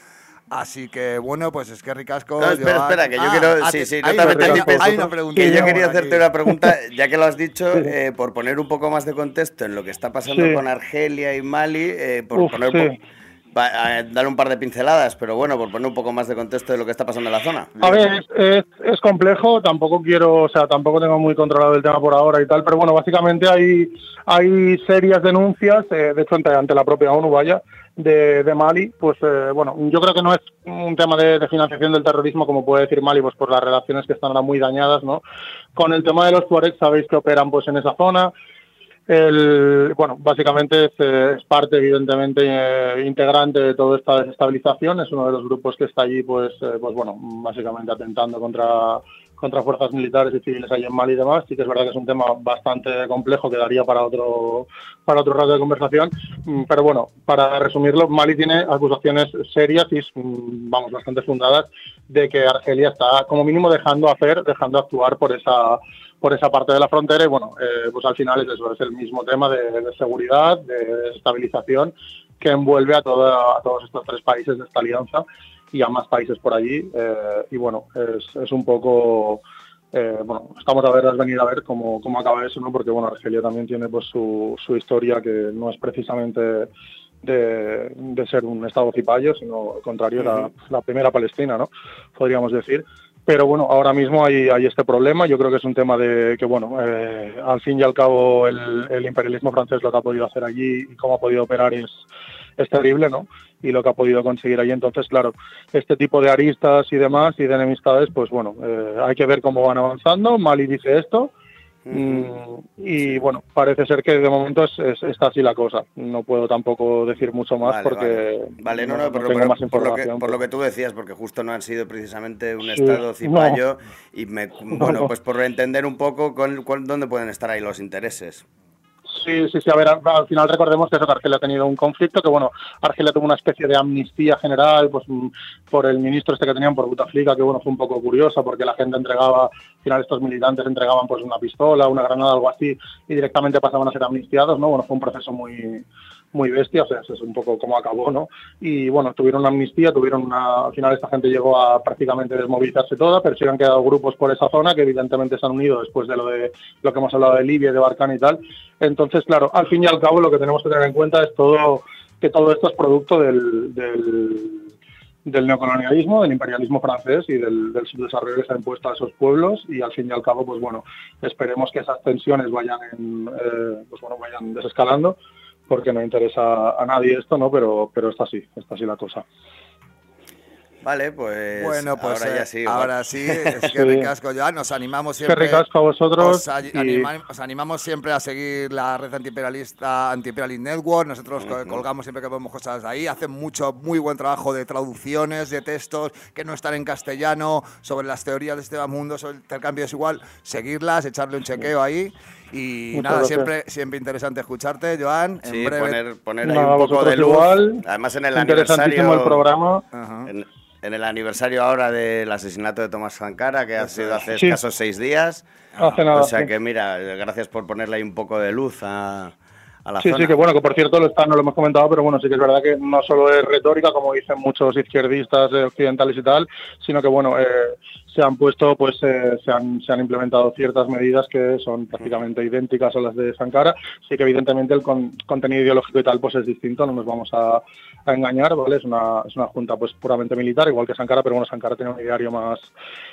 Así que bueno, pues es que ricasco. No, espera, espera, que yo ah, quiero. Sí, sí, no te hay, hay una pregunta. Que yo quería hacerte aquí. una pregunta, ya que lo has dicho, eh, por poner un poco más de contexto en lo que está pasando sí. con Argelia y Mali, eh, por Uf, poner un poco dar un par de pinceladas, pero bueno, por poner un poco más de contexto de lo que está pasando en la zona. A ver, es, complejo, tampoco quiero, o sea, tampoco tengo muy controlado el tema por ahora y tal, pero bueno, básicamente hay, hay serias denuncias, eh, de hecho ante, la propia ONU, vaya, de, Mali, pues eh, bueno, yo creo que no es un tema de, de, financiación del terrorismo, como puede decir Mali, pues por las relaciones que están ahora muy dañadas, ¿no? Con el tema de los Tuareg, sabéis que operan pues en esa zona, el, bueno, básicamente es, es parte, evidentemente, eh, integrante de toda esta desestabilización. Es uno de los grupos que está allí, pues, eh, pues bueno, básicamente atentando contra, contra fuerzas militares y civiles allí en Mali y demás. Sí que es verdad que es un tema bastante complejo que daría para otro, para otro rato de conversación. Mm, pero bueno, para resumirlo, Mali tiene acusaciones serias y, mm, vamos, bastante fundadas de que Argelia está, como mínimo, dejando hacer, dejando actuar por esa por esa parte de la frontera y bueno, eh, pues al final es eso, es el mismo tema de, de seguridad, de estabilización que envuelve a, toda, a, todos estos tres países de esta alianza y a más países por allí eh, y bueno, es, es un poco... Eh, bueno, estamos a ver, venir a ver cómo, cómo acaba eso, ¿no? Porque, bueno, Argelia también tiene pues su, su historia que no es precisamente de, de, ser un estado cipayo, sino al contrario, uh -huh. la, la, primera Palestina, ¿no? Podríamos decir. Pero bueno, ahora mismo hay, hay, este problema. Yo creo que es un tema de que, bueno, eh, al fin y al cabo el, el, imperialismo francés lo que ha podido hacer allí y cómo ha podido operar es, es terrible, ¿no? Y lo que ha podido conseguir allí. Entonces, claro, este tipo de aristas y demás y de enemistades, pues bueno, eh, hay que ver cómo van avanzando. Mali dice esto, y bueno, parece ser que de momento es, es, está así la cosa. No puedo tampoco decir mucho más vale, porque vale. vale no, no, no, pero, tengo pero, más información. Por lo, que, por lo, que, tú decías, porque justo no han sido precisamente un sí, estado cipayo y me, bueno, pues por entender un poco con, con, dónde pueden estar ahí los intereses. Sí, sí, sí. A ver, al final recordemos que eso, que Argelia ha tenido un conflicto, que bueno, Argelia tuvo una especie de amnistía general, pues mm, por el ministro este que tenían por Butaflika, que bueno, fue un poco curioso porque la gente entregaba, al final estos militantes entregaban pues una pistola, una granada, algo así, y directamente pasaban a ser amnistiados, ¿no? Bueno, fue un proceso muy, muy bestia, o sea, eso es un poco como acabó, ¿no? Y bueno, tuvieron una amnistía, tuvieron una, al final esta gente llegó a prácticamente desmovilizarse toda, pero sí han quedado grupos por esa zona que evidentemente se han unido después de lo de lo que hemos hablado de Libia, de Barcán y tal. Entonces, claro, al fin y al cabo lo que tenemos que tener en cuenta es todo que todo esto es producto del, del neocolonialismo, del imperialismo francés y del, del, subdesarrollo que se ha impuesto a esos pueblos y al fin y al cabo, pues bueno, esperemos que esas tensiones vayan, en, eh, pues bueno, vayan desescalando porque no interesa a nadie esto, ¿no? Pero, pero está así, está así la cosa. Vale, pues, Bueno, pues ahora eh, ya sí. ahora sí, es que Sí. ricasco, Joan, nos animamos siempre. ricasco a vosotros Os, ay- y- anima- os animamos siempre a seguir la red antiimperialista, Antiimperialist Network. Nosotros co- colgamos siempre que vemos cosas ahí. Hacen mucho, muy buen trabajo de traducciones, de textos que no están en castellano, sobre las teorías de este mundo, sobre el intercambio desigual. Seguirlas, echarle un chequeo ahí. Y Muchas nada, gracias. siempre, siempre interesante escucharte, Joan. En Sí, breve. poner, poner ahí Nada, un poco de luz. igual. Además, en el Interesantísimo aniversario. el programa. Ajá. En, en el aniversario ahora del asesinato de Tomás Sankara, que ha sido hace Sí. escasos seis días. Hace nada, o sea sí. que, mira, gracias por ponerle ahí un poco de luz a, a la Sí, zona. sí, que bueno, que por cierto lo está, no lo hemos comentado, pero bueno, sí que es verdad que no solo es retórica, como dicen muchos izquierdistas eh, occidentales y tal, sino que bueno, eh, se han puesto, pues eh, se, han, se han implementado ciertas medidas que son prácticamente idénticas a las de Sankara. Sí que evidentemente el con- contenido ideológico y tal pues es distinto, no nos vamos a, a engañar, ¿vale? Es una, es una junta pues puramente militar, igual que Sankara, pero bueno, Sankara tiene un ideario más,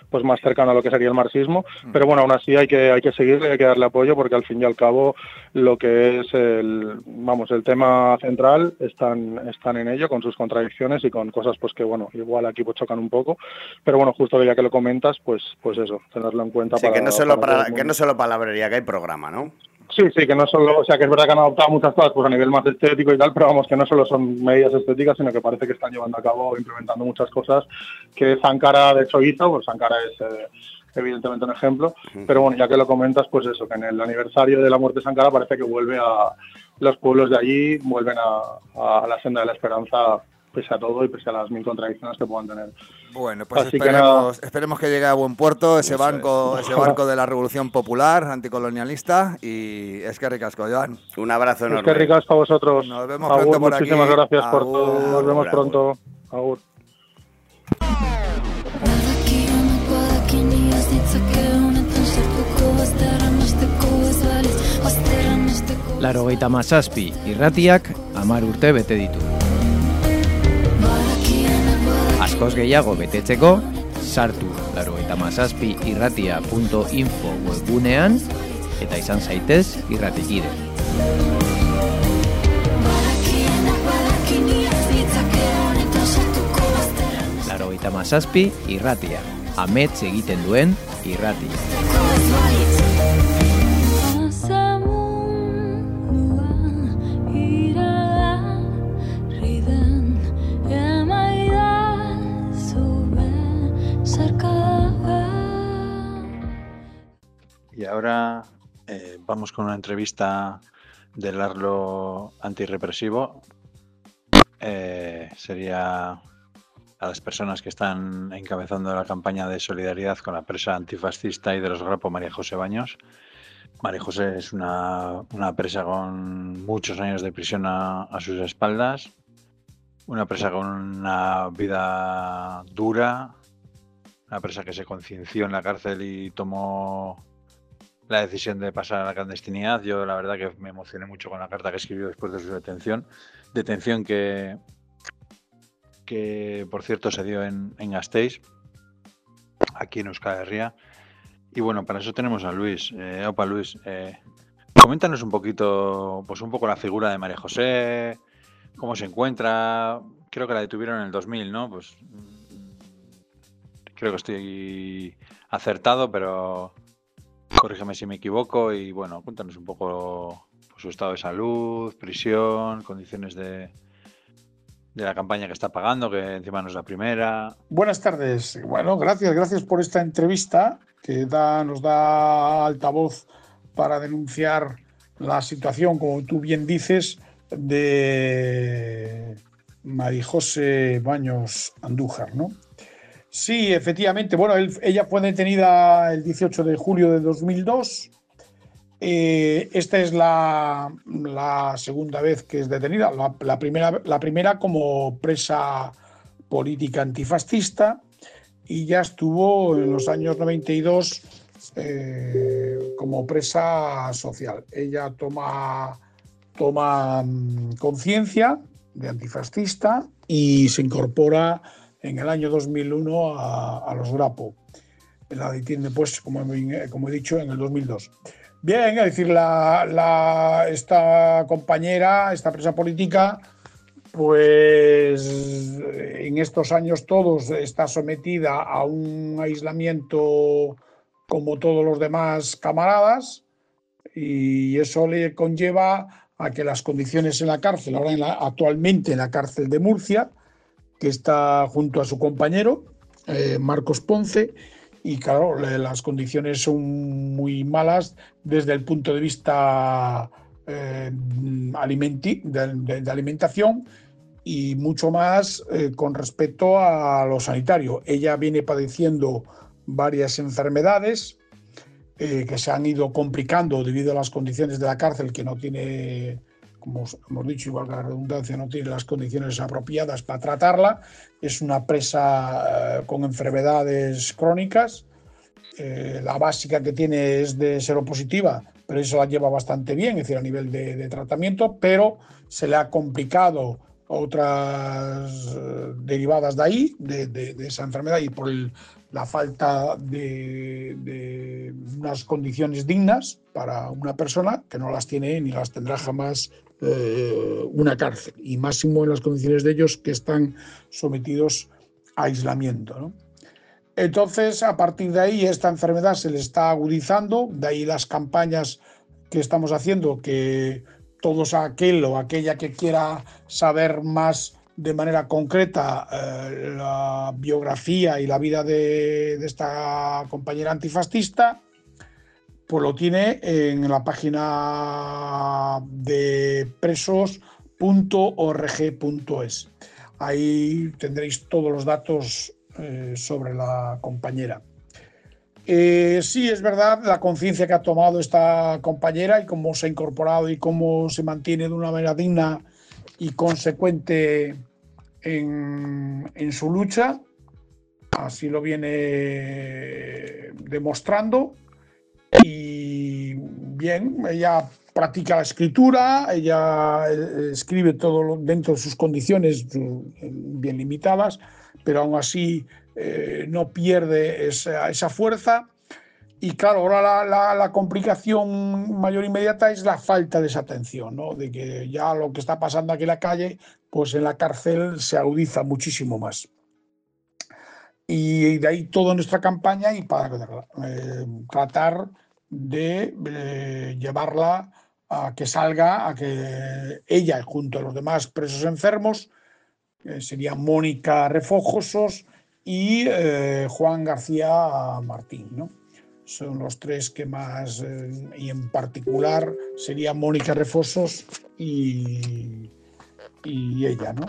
pues más cercano a lo que sería el marxismo. Pero bueno, aún así hay que, hay que seguirle, hay que darle apoyo porque al fin y al cabo lo que es el, vamos, el tema central están, están en ello con sus contradicciones y con cosas pues que bueno, igual aquí pues chocan un poco. Pero bueno, justo ya que lo comentas, pues, pues eso, tenerlo en cuenta Sí, para, que no solo para que no solo palabrería, que hay programa, ¿no? Sí, sí, que no solo, o sea, que es verdad que han adoptado muchas cosas pues a nivel más estético y tal, pero vamos, que no solo son medidas estéticas, sino que parece que están llevando a cabo, implementando muchas cosas que Sankara de hecho hizo, pues Sankara es eh, evidentemente un ejemplo, pero bueno, ya que lo comentas, pues eso, que en el aniversario de la muerte de Sankara parece que vuelve a los pueblos de allí, vuelven a, a la senda de la esperanza pese a todo y pese a las mil contradicciones que puedan tener. Bueno, pues Así que esperemos, esperemos que llegue a buen puerto ese banco, ese barco de la Revolución Popular, anticolonialista, y es que ricasco, Joan. Un abrazo Es enorme. que ricas para vosotros. Nos vemos Agur, pronto por muchísimas aquí. gracias por Agur, todo. Nos vemos agur. pronto. Agur. Badaki onak badaki ni ez ditzake honetan sartuko Bazterran besteko ez baliz Bazterran besteko Laro geita mazazpi irratiak amar urte bete ditu. Askoz gehiago betetzeko, sartu laro geita mazazpi irratia.info webgunean eta izan zaitez irratikide. Badakienak badaki ni ez ditzake honetan sartuko Bazterran Laro geita mazazpi irratia. Amets egiten duen irratia. Y ahora eh, vamos con una entrevista del Arlo antirrepresivo. Eh, sería a las personas que están encabezando la campaña de solidaridad con la presa antifascista y de los Grapo, María José Baños. María José es una, una presa con muchos años de prisión a, a sus espaldas, una presa con una vida dura, una presa que se concienció en la cárcel y tomó la decisión de pasar a la clandestinidad. Yo la verdad que me emocioné mucho con la carta que escribió después de su detención. Detención que, que por cierto se dio en, en Gasteiz, aquí en Euskal Herria. Y bueno, para eso tenemos a Luis. Eh, opa Luis, eh, coméntanos un poquito, pues un poco la figura de María José, cómo se encuentra. Creo que la detuvieron en el 2000, ¿no? Pues creo que estoy acertado, pero corrígeme si me equivoco y bueno, cuéntanos un poco pues, su estado de salud, prisión, condiciones de, de la campaña que está pagando, que encima no es la primera. Buenas tardes. Bueno, gracias, gracias por esta entrevista que da, nos da altavoz para denunciar la situación, como tú bien dices, de Marijose Baños Andújar, ¿no? Sí, efectivamente. Bueno, ella fue detenida el 18 de julio de 2002. Eh, esta es la, segunda vez que es detenida. La, la primera, la primera como presa política antifascista y ya estuvo en los años 92 eh, como presa social. Ella toma, toma mm, conciencia de antifascista y se incorpora en el año 2001 a, a los Grapo. La detiene, pues, como, he- como he dicho, en el 2002. Bien, es decir, la, la- esta compañera, esta presa política, pues en estos años todos está sometida a un aislamiento como todos los demás camaradas y eso le conlleva a que las condiciones en la cárcel, ahora en la- actualmente en la cárcel de Murcia, que está junto a su compañero, eh, Marcos Ponce, y claro, las condiciones son muy malas desde el punto de vista eh, alimenti- de, de- de alimentación y mucho más eh, con respecto a lo sanitario. Ella viene padeciendo varias enfermedades eh, que se han ido complicando debido a las condiciones de la cárcel, que no tiene, como hemos dicho, igual que la redundancia, no tiene las condiciones apropiadas para tratarla. Es una presa eh, con enfermedades crónicas. Eh, la básica que tiene es de seropositiva, pero eso la lleva bastante bien, es decir, a nivel de, de tratamiento, pero se le ha complicado otras eh, derivadas de ahí, de, de- de esa enfermedad, y por el- la falta de, de unas condiciones dignas para una persona que no las tiene ni las tendrá jamás eh, una cárcel, y máximo en las condiciones de ellos que están sometidos a aislamiento. ¿no? Entonces, a partir de ahí, esta enfermedad se le está agudizando, de ahí las campañas que estamos haciendo, que todos aquel o aquella que quiera saber más de manera concreta eh, la biografía y la vida de, de esta compañera antifascista, pues lo tiene en la página de presos.org.es. Ahí tendréis todos los datos eh, sobre la compañera. Eh, sí, es verdad la conciencia que ha tomado esta compañera y cómo se ha incorporado y cómo se mantiene de una manera digna y consecuente en, en su lucha. Así lo viene demostrando. Y bien, ella practica la escritura, ella eh, escribe todo dentro de sus condiciones eh, bien limitadas, pero aún así eh, no pierde esa, esa fuerza. Y claro, ahora la, la- la complicación mayor inmediata es la falta de esa atención, ¿no? de que ya lo que está pasando aquí en la calle, pues en la cárcel se agudiza muchísimo más. Y de ahí toda nuestra campaña y para eh, tratar de eh, llevarla a que salga, a que ella, junto a los demás presos enfermos, eh, serían Mónica Refojosos y eh, Juan García Martín, ¿no? Son los tres que más, y en particular sería Mónica Refosos y, y ella, ¿no?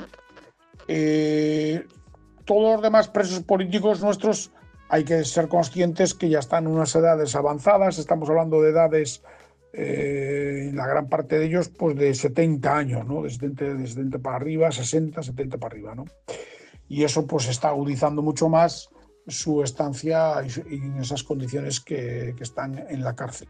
Todos los demás presos políticos nuestros hay que ser conscientes que ya están en unas edades avanzadas, estamos hablando de edades, eh, la gran parte de ellos, pues de 70 años, ¿no? De 70, de 70 para arriba, 60, 70 para arriba, ¿no? Y eso pues está agudizando mucho más su estancia en esas condiciones que, que están en la cárcel.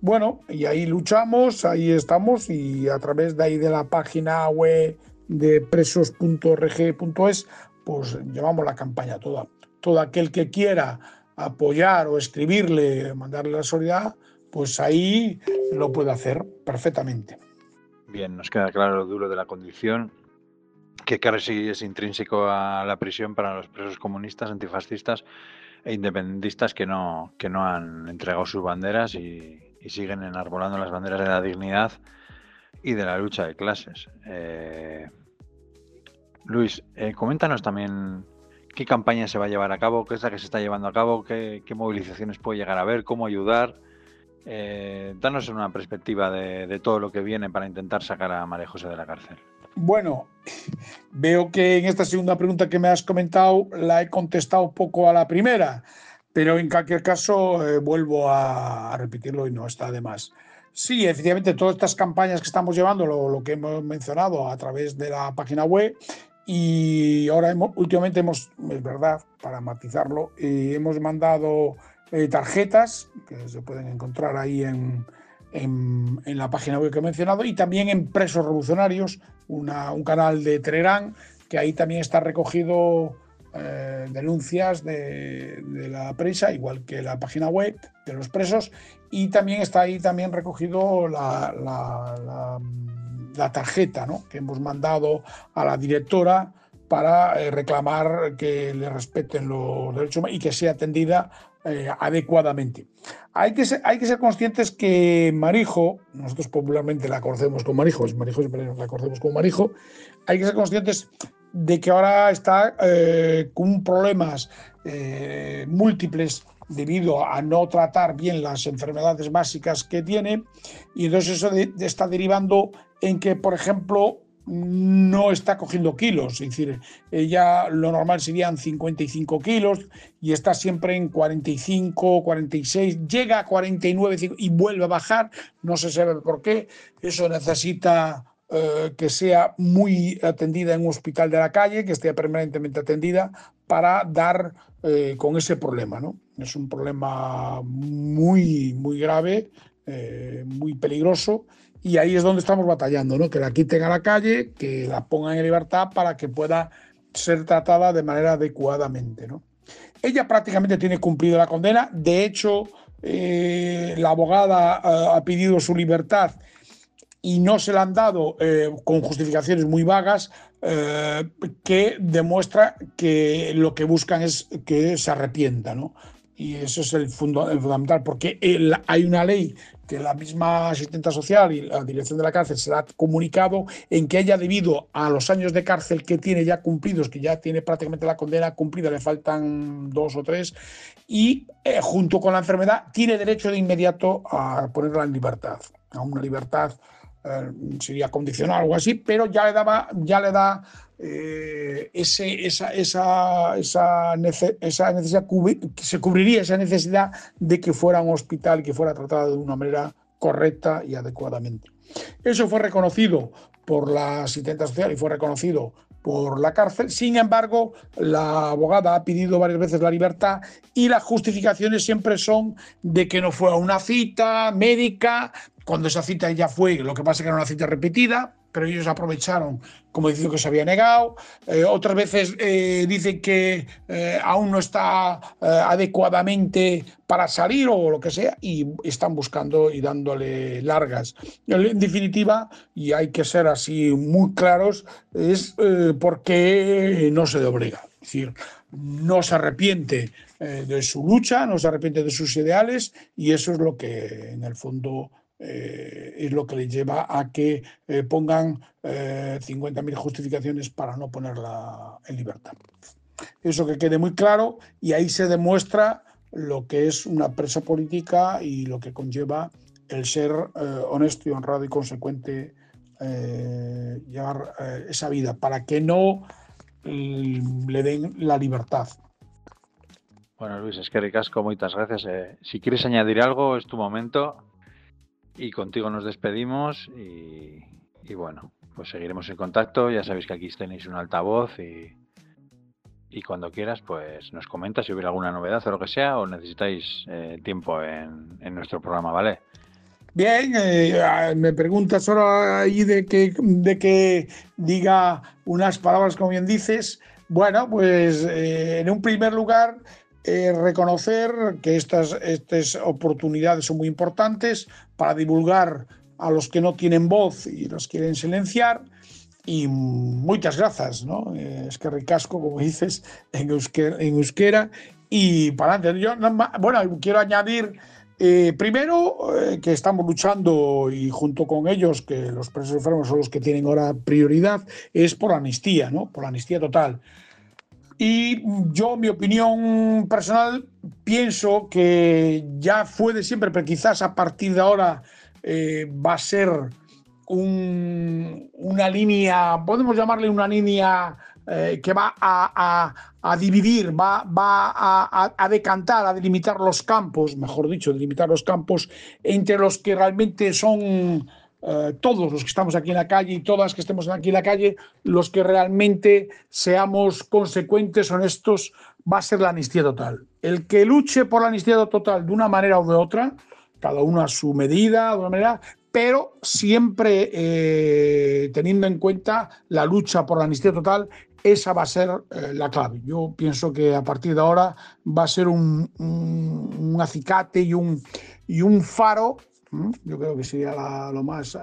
Bueno, y ahí luchamos, ahí estamos y a través de ahí de la página web de presos.org.es, pues llevamos la campaña toda. Todo aquel que quiera apoyar o escribirle, mandarle la solidaridad, pues ahí lo puede hacer perfectamente. Bien, nos queda claro lo duro de la condición, que casi es intrínseco a la prisión para los presos comunistas, antifascistas e independentistas que no, que no han entregado sus banderas y, siguen enarbolando las banderas de la dignidad y de la lucha de clases. Eh, Luis, eh, coméntanos también qué campaña se va a llevar a cabo, qué es la que se está llevando a cabo, qué, movilizaciones puede llegar a haber, cómo ayudar. Eh, danos una perspectiva de, todo lo que viene para intentar sacar a María José de la cárcel. Bueno, veo que en esta segunda pregunta que me has comentado la he contestado poco a la primera, pero en cualquier caso eh, vuelvo a, repetirlo y no está de más. Sí, efectivamente, todas estas campañas que estamos llevando, lo que hemos mencionado a través de la página web, y ahora hemos- últimamente hemos, es verdad, para matizarlo, eh, hemos mandado eh, tarjetas que se pueden encontrar ahí en, en, la página web que he mencionado y también en Presos Revolucionarios, un canal de Telegram que ahí también está recogido eh, denuncias de, de la prensa, igual que la página web de los presos, y también está ahí también recogido la, la tarjeta ¿no? que hemos mandado a la directora para eh, reclamar que le respeten los derechos y que sea atendida eh, adecuadamente. Hay que, ser, hay que ser conscientes que Marijo, nosotros popularmente la conocemos como Marijo, es Marijo, la conocemos como Marijo, hay que ser conscientes de que ahora está eh, con problemas múltiples debido a no tratar bien las enfermedades básicas que tiene y entonces eso está derivando en que, por ejemplo, no está cogiendo kilos, es decir, ella lo normal serían 55 kilos y está siempre en 45, 46, llega a 49 cinco- y vuelve a bajar, no se sabe por qué, eso necesita eh, que sea muy atendida en un hospital de la calle, que esté permanentemente atendida para dar eh, con ese problema, ¿no? Es un problema muy, muy grave, eh, muy peligroso y ahí es donde estamos batallando, ¿no? Que la quiten a la calle, que la pongan en libertad para que pueda ser tratada de manera adecuadamente, ¿no? Ella prácticamente tiene cumplido la condena. De hecho, eh, la abogada eh, ha pedido su libertad y no se la han dado eh, con justificaciones muy vagas que demuestra que lo que buscan es que se arrepienta, ¿no? Y eso es el, el fundamental, porque hay una ley que la misma asistenta social y la dirección de la cárcel se la ha comunicado en que ella, debido a los años de cárcel que tiene ya cumplidos, que ya tiene prácticamente la condena cumplida, le faltan dos o tres, y eh, junto con la enfermedad tiene derecho de inmediato a ponerla en libertad, a una libertad eh, sería condicional o algo así, pero ya le daba, ya le da eh, esa, esa, esa, nece- esa necesidad, se cubriría esa necesidad de que fuera un hospital que fuera tratada de una manera correcta y adecuadamente. Eso fue reconocido por la asistenta social y fue reconocido por la cárcel. Sin embargo, la abogada ha pedido varias veces la libertad y las justificaciones siempre son de que no fue a una cita médica, cuando esa cita ya fue, lo que pasa es que era una cita repetida, pero ellos aprovecharon como diciendo que se había negado. Eh, otras veces eh, dicen que eh, aún no está eh, adecuadamente para salir o lo que sea y están buscando y dándole largas. En definitiva, y hay que ser así muy claros, es eh, porque no se doblega. Es decir, no se arrepiente eh, de su lucha, no se arrepiente de sus ideales y eso es lo que en el fondo eh, es lo que le lleva a que eh, pongan eh, 50.000 justificaciones para no ponerla en libertad. Eso que quede muy claro y ahí se demuestra lo que es una presa política y lo que conlleva el ser eh, honesto y honrado y consecuente eh, llevar eh, esa vida para que no mm, le den la libertad. Bueno, Luis, es que ricasco, muchas gracias. Eh, si quieres añadir algo, es tu momento. Y contigo nos despedimos. Y, bueno, pues seguiremos en contacto. Ya sabéis que aquí tenéis un altavoz. Y, y cuando quieras, pues nos comentas si hubiera alguna novedad o lo que sea. O necesitáis eh, tiempo en, en nuestro programa, ¿vale? Bien, eh, me preguntas ahora ahí de que, de que diga unas palabras como bien dices. Bueno, pues eh, en un primer lugar, eh, reconocer que estas, estas oportunidades son muy importantes para divulgar a los que no tienen voz y los quieren silenciar. Y muchas gracias, ¿no? Eh, es que ricasco, como dices, en euskera. Y para adelante. Yo, bueno, quiero añadir eh, primero, eh, que estamos luchando y junto con ellos, que los presos enfermos son los que tienen ahora prioridad, es por la amnistía, ¿no? Por la amnistía total. Y yo, mi opinión personal, pienso que ya fue de siempre, pero quizás a partir de ahora eh, va a ser un- una línea, podemos llamarle una línea eh, que va a, a- dividir, va, va a- a decantar, a delimitar los campos, mejor dicho, delimitar los campos entre los que realmente son eh, todos los que estamos aquí en la calle y todas que estemos aquí en la calle, los que realmente seamos consecuentes, honestos, va a ser la amnistía total. El que luche por la amnistía total de una manera o de otra, cada uno a su medida, de una manera, pero siempre eh, teniendo en cuenta la lucha por la amnistía total, esa va a ser eh, la clave. Yo pienso que a partir de ahora va a ser un, acicate y un, faro. Yo creo que sería lo más eh,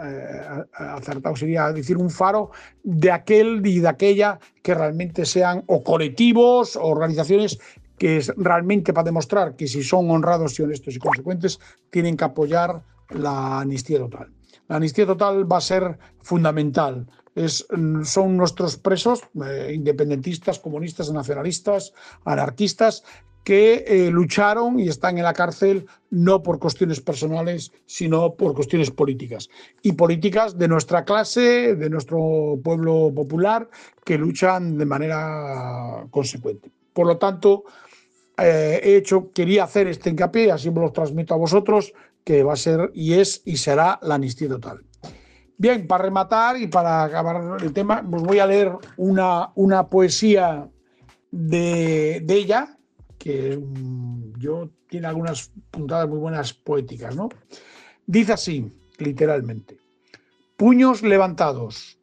a- acertado, sería decir un faro de aquel y de aquella que realmente sean o colectivos o organizaciones que es realmente para demostrar que si son honrados y honestos y consecuentes, tienen que apoyar la amnistía total. La amnistía total va a ser fundamental. Es, son nuestros presos, eh, independentistas, comunistas, nacionalistas, anarquistas, que eh, lucharon y están en la cárcel no por cuestiones personales, sino por cuestiones políticas. Y políticas de nuestra clase, de nuestro pueblo popular, que luchan de manera consecuente. Por lo tanto, eh, he hecho, quería hacer este hincapié, así me lo transmito a vosotros, que va a ser y es y será la amnistía total. Bien, para rematar y para acabar el tema, os voy a leer una, una poesía de, de ella, que mm, yo tiene algunas puntadas muy buenas poéticas, ¿no? Dice así, literalmente: puños levantados,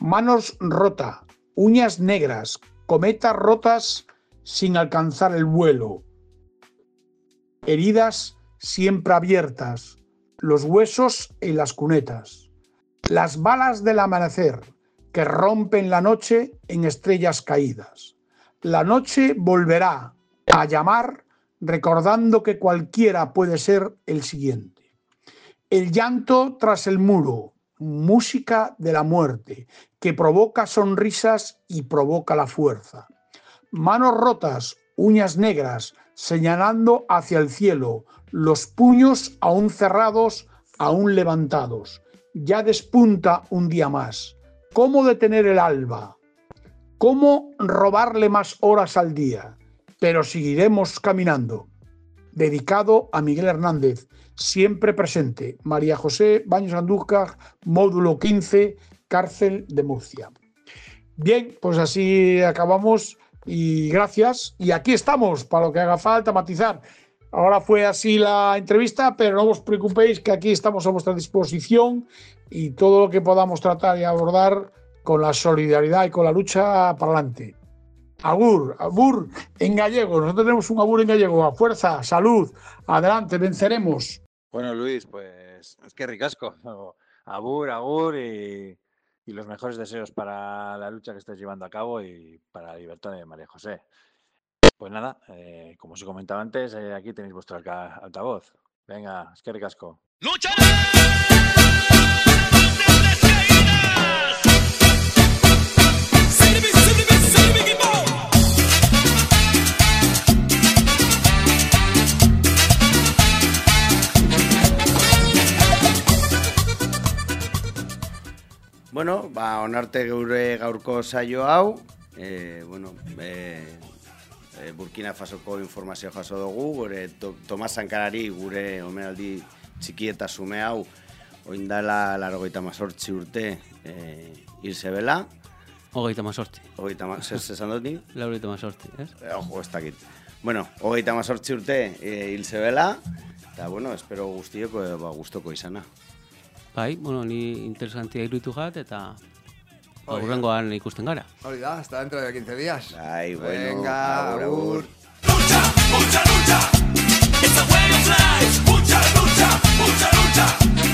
manos rota, uñas negras, cometas rotas sin alcanzar el vuelo, heridas siempre abiertas, los huesos en las cunetas, las balas del amanecer que rompen la noche en estrellas caídas. La noche volverá a llamar recordando que cualquiera puede ser el siguiente. El llanto tras el muro, música de la muerte, que provoca sonrisas y provoca la fuerza. Manos rotas, uñas negras, señalando hacia el cielo, los puños aún cerrados, aún levantados. Ya despunta un día más. ¿Cómo detener el alba? ¿Cómo robarle más horas al día? Pero seguiremos caminando. Dedicado a Miguel Hernández, siempre presente. María José Baños Andújar, módulo 15, cárcel de Murcia. Bien, pues así acabamos y gracias. Y aquí estamos para lo que haga falta matizar. Ahora fue así la entrevista, pero no os preocupéis que aquí estamos a vuestra disposición y todo lo que podamos tratar y abordar con la solidaridad y con la lucha para adelante. Agur, agur en gallego. Nosotros tenemos un agur en gallego. A fuerza, salud, adelante, venceremos. Bueno, Luis, pues es que ricasco. Agur, agur y, y los mejores deseos para la lucha que estés llevando a cabo y para la libertad de María José. Pues nada, eh, como os he comentado antes, eh, aquí tenéis vuestro altavoz. Venga, es que ricasco. Bueno, ba, onarte geure gaurko saio hau, e, bueno, e, e, Burkina Fasoko informazio jaso dugu, gure to, Tomas Sankarari gure omenaldi txiki eta sume hau, oindala larogeita mazortzi urte e, hil zebela, Hogeita mazortzi. hogeita ma, zer esan dut ni? Laurogeita mazortzi, ez? Eh, Ojo, ez dakit. Bueno, hogeita mazortzi urte e, hil zebela, eta bueno, espero guztiok e, ba, gustoko izana. Bai, bueno, ni interesantia irutu jat, eta ba, aurrengoan ikusten gara. Hori da, hasta dentro de 15 días. Bai, bueno. Venga, abur. Lucha, lucha, lucha. It's a way of life. Lucha, lucha, lucha, lucha.